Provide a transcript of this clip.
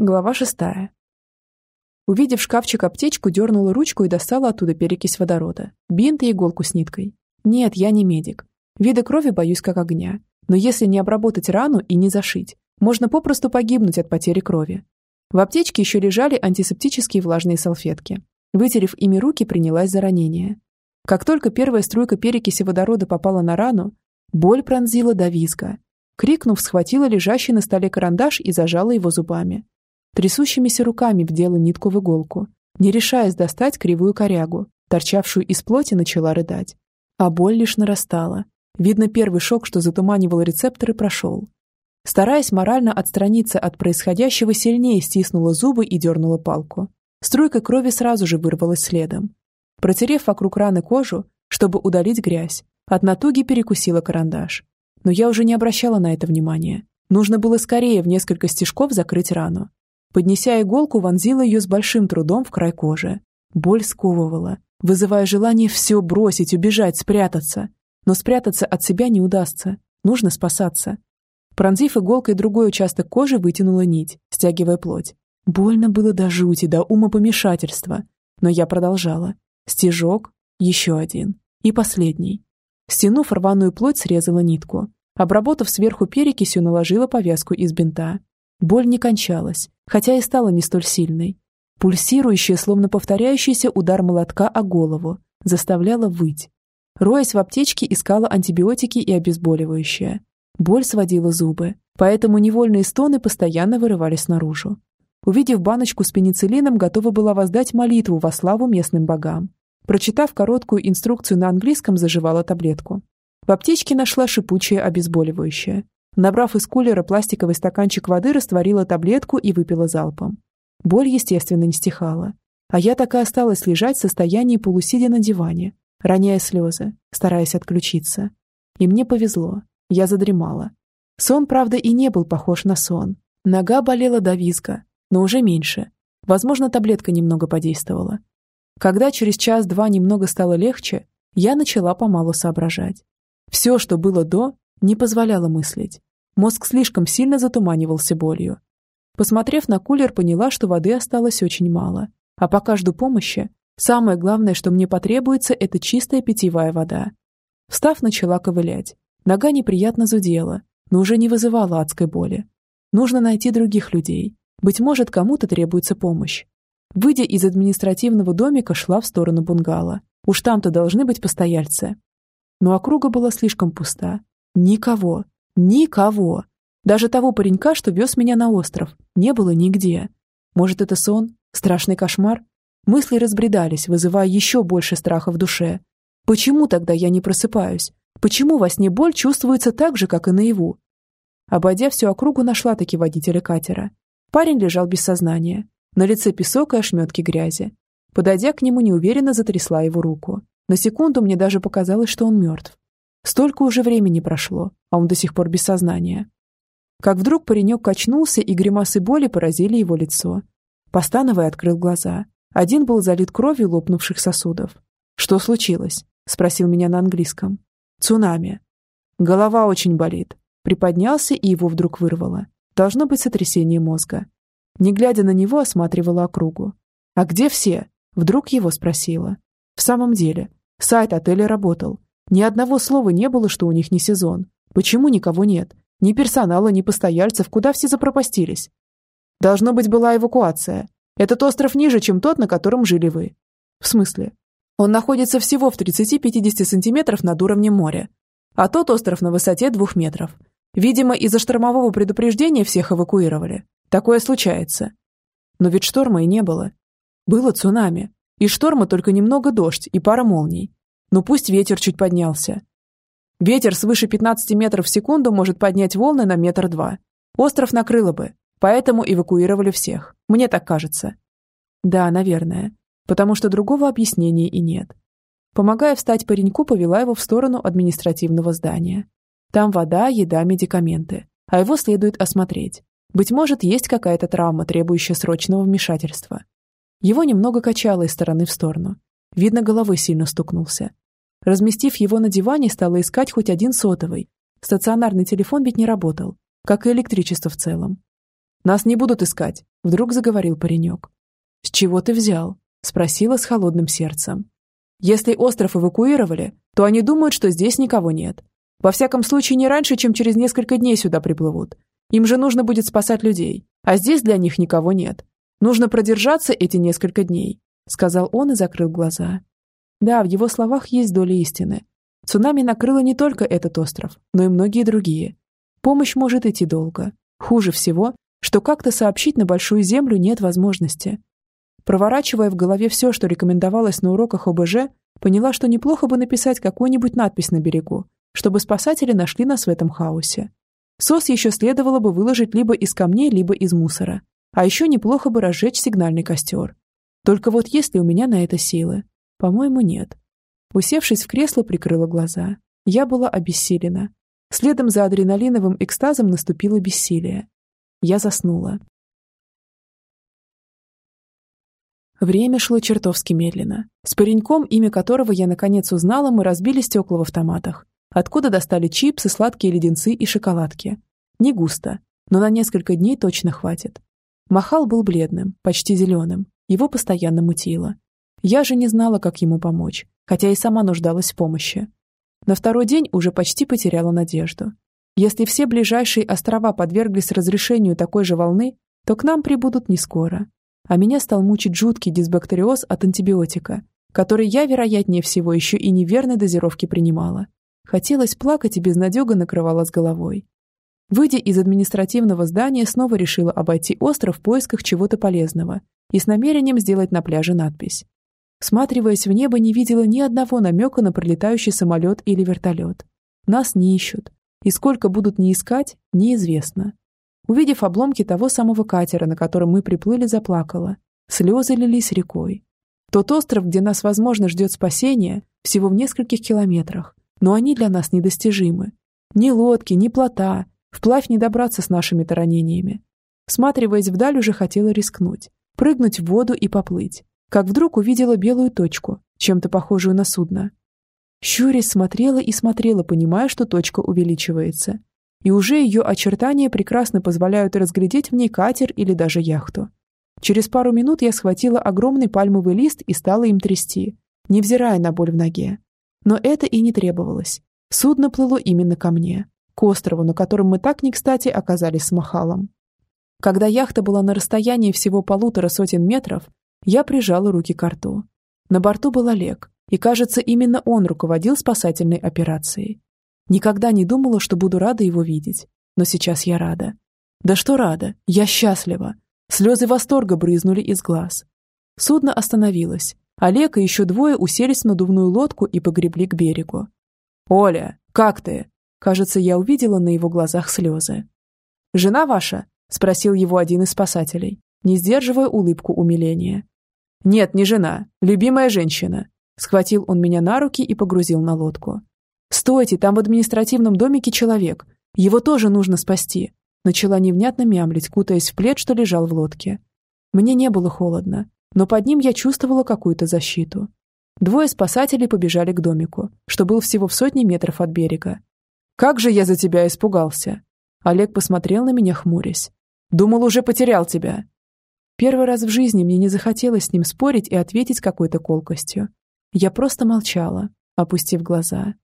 Глава шестая. Увидев шкафчик аптечку, дернула ручку и достала оттуда перекись водорода, бинт и иголку с ниткой. Нет, я не медик. Вида крови боюсь как огня. Но если не обработать рану и не зашить, можно попросту погибнуть от потери крови. В аптечке еще лежали антисептические влажные салфетки. Вытерев ими руки, принялась за ранение. Как только первая струйка перекиси водорода попала на рану, боль пронзила до визга. Крикнув, схватила лежащий на столе карандаш и зажала его зубами. Трясущимися руками вдела нитку в иголку, не решаясь достать кривую корягу, торчавшую из плоти, начала рыдать. А боль лишь нарастала. Видно, первый шок, что затуманивал рецепторы, прошел. Стараясь морально отстраниться от происходящего, сильнее стиснула зубы и дернула палку. Струйка крови сразу же вырвалась следом. Протерев вокруг раны кожу, чтобы удалить грязь, от натуги перекусила карандаш. Но я уже не обращала на это внимания. Нужно было скорее в несколько стежков закрыть рану. Поднеся иголку, вонзила ее с большим трудом в край кожи. Боль сковывала, вызывая желание все бросить, убежать, спрятаться. Но спрятаться от себя не удастся. Нужно спасаться. Пронзив иголкой другой участок кожи, вытянула нить, стягивая плоть. Больно было до жути, до умопомешательства. Но я продолжала. Стежок, еще один. И последний. Стянув рваную плоть, срезала нитку. Обработав сверху перекисью, наложила повязку из бинта. Боль не кончалась, хотя и стала не столь сильной. Пульсирующая, словно повторяющийся удар молотка о голову, заставляла выть. Роясь в аптечке, искала антибиотики и обезболивающее. Боль сводила зубы, поэтому невольные стоны постоянно вырывались наружу. Увидев баночку с пенициллином, готова была воздать молитву во славу местным богам. Прочитав короткую инструкцию на английском, заживала таблетку. В аптечке нашла шипучее обезболивающее. Набрав из кулера пластиковый стаканчик воды, растворила таблетку и выпила залпом. Боль, естественно, не стихала. А я так и осталась лежать в состоянии полусидя на диване, роняя слезы, стараясь отключиться. И мне повезло. Я задремала. Сон, правда, и не был похож на сон. Нога болела до визга, но уже меньше. Возможно, таблетка немного подействовала. Когда через час-два немного стало легче, я начала помалу соображать. Все, что было до, не позволяло мыслить. Мозг слишком сильно затуманивался болью. Посмотрев на кулер, поняла, что воды осталось очень мало. А пока жду помощи, самое главное, что мне потребуется, это чистая питьевая вода. Встав, начала ковылять. Нога неприятно зудела, но уже не вызывала адской боли. Нужно найти других людей. Быть может, кому-то требуется помощь. Выйдя из административного домика, шла в сторону бунгало. Уж там-то должны быть постояльцы. Но округа была слишком пуста. Никого. Никого. Даже того паренька, что вез меня на остров, не было нигде. Может, это сон? Страшный кошмар? Мысли разбредались, вызывая еще больше страха в душе. Почему тогда я не просыпаюсь? Почему во сне боль чувствуется так же, как и наяву? Обойдя всю округу, нашла таки водителя катера. Парень лежал без сознания. На лице песок и ошметки грязи. Подойдя к нему, неуверенно затрясла его руку. На секунду мне даже показалось, что он мертв. Столько уже времени прошло, а он до сих пор без сознания. Как вдруг паренек качнулся, и гримасы боли поразили его лицо. Постановая открыл глаза. Один был залит кровью лопнувших сосудов. «Что случилось?» – спросил меня на английском. «Цунами». «Голова очень болит». Приподнялся, и его вдруг вырвало. Должно быть сотрясение мозга. Не глядя на него, осматривала округу. «А где все?» – вдруг его спросила. «В самом деле, сайт отеля работал, ни одного слова не было, что у них не сезон. Почему никого нет? Ни персонала, ни постояльцев, куда все запропастились? Должно быть, была эвакуация. Этот остров ниже, чем тот, на котором жили вы. В смысле? Он находится всего в 30-50 сантиметров над уровнем моря. А тот остров на высоте двух метров. Видимо, из-за штормового предупреждения всех эвакуировали. Такое случается. Но ведь шторма и не было. Было цунами. И шторма только немного дождь и пара молний. Ну пусть ветер чуть поднялся. Ветер свыше 15 метров в секунду может поднять волны на метр два. Остров накрыло бы, поэтому эвакуировали всех. Мне так кажется. Да, наверное. Потому что другого объяснения и нет. Помогая встать пареньку, повела его в сторону административного здания. Там вода, еда, медикаменты. А его следует осмотреть. Быть может, есть какая-то травма, требующая срочного вмешательства. Его немного качало из стороны в сторону. Видно, головой сильно стукнулся. Разместив его на диване, стала искать хоть один сотовый. Стационарный телефон ведь не работал, как и электричество в целом. Нас не будут искать», — вдруг заговорил паренек. «С чего ты взял?» — спросила с холодным сердцем. «Если остров эвакуировали, то они думают, что здесь никого нет. Во всяком случае, не раньше, чем через несколько дней сюда приплывут. Им же нужно будет спасать людей, а здесь для них никого нет. Нужно продержаться эти несколько дней», — сказал он и закрыл глаза. Да, в его словах есть доля истины. Цунами накрыло не только этот остров, но и многие другие. Помощь может идти долго. Хуже всего, что как-то сообщить на Большую Землю нет возможности. Проворачивая в голове все, что рекомендовалось на уроках ОБЖ, поняла, что неплохо бы написать какую-нибудь надпись на берегу, чтобы спасатели нашли нас в этом хаосе. СОС еще следовало бы выложить либо из камней, либо из мусора. А еще неплохо бы разжечь сигнальный костер. Только вот есть ли у меня на это силы? По-моему, нет. Усевшись в кресло, прикрыла глаза. Я была обессилена. Следом за адреналиновым экстазом наступило бессилие. Я заснула. Время шло чертовски медленно. С пареньком, имя которого я наконец узнала, мы разбили стекла в автоматах. Откуда достали чипсы, сладкие леденцы и шоколадки. Не густо, но на несколько дней точно хватит. Махал был бледным, почти зеленым. Его постоянно мутило. Я же не знала, как ему помочь, хотя и сама нуждалась в помощи. На второй день уже почти потеряла надежду. Если все ближайшие острова подверглись разрешению такой же волны, то к нам прибудут не скоро а меня стал мучить жуткий дисбактериоз от антибиотика, который я, вероятнее всего, еще и неверной дозировки принимала. Хотелось плакать и безнадега накрывала с головой. Выйдя из административного здания, снова решила обойти остров в поисках чего-то полезного и с намерением сделать на пляже надпись. Всматриваясь в небо, не видела ни одного намека на пролетающий самолет или вертолет. Нас не ищут. И сколько будут не искать, неизвестно. Увидев обломки того самого катера, на котором мы приплыли, заплакала. Слезы лились рекой. Тот остров, где нас, возможно, ждет спасение, всего в нескольких километрах, но они для нас недостижимы. Ни лодки, ни плота, вплавь не добраться с нашими-то ранениями. Всматриваясь вдаль, уже хотела рискнуть, прыгнуть в воду и поплыть, как вдруг увидела белую точку, чем-то похожую на судно. Щурясь смотрела и смотрела, понимая, что точка увеличивается и уже ее очертания прекрасно позволяют разглядеть в ней катер или даже яхту. Через пару минут я схватила огромный пальмовый лист и стала им трясти, невзирая на боль в ноге. Но это и не требовалось. Судно плыло именно ко мне, к острову, на котором мы так не кстати оказались с Махалом. Когда яхта была на расстоянии всего полутора сотен метров, я прижала руки к рту. На борту был Олег, и, кажется, именно он руководил спасательной операцией. Никогда не думала, что буду рада его видеть. Но сейчас я рада. Да что рада, я счастлива. Слезы восторга брызнули из глаз. Судно остановилось. Олег и еще двое уселись в надувную лодку и погребли к берегу. «Оля, как ты?» Кажется, я увидела на его глазах слезы. «Жена ваша?» – спросил его один из спасателей, не сдерживая улыбку умиления. «Нет, не жена, любимая женщина». Схватил он меня на руки и погрузил на лодку. «Стойте, там в административном домике человек. Его тоже нужно спасти», начала невнятно мямлить, кутаясь в плед, что лежал в лодке. Мне не было холодно, но под ним я чувствовала какую-то защиту. Двое спасателей побежали к домику, что был всего в сотне метров от берега. «Как же я за тебя испугался!» Олег посмотрел на меня, хмурясь. «Думал, уже потерял тебя!» Первый раз в жизни мне не захотелось с ним спорить и ответить какой-то колкостью. Я просто молчала, опустив глаза.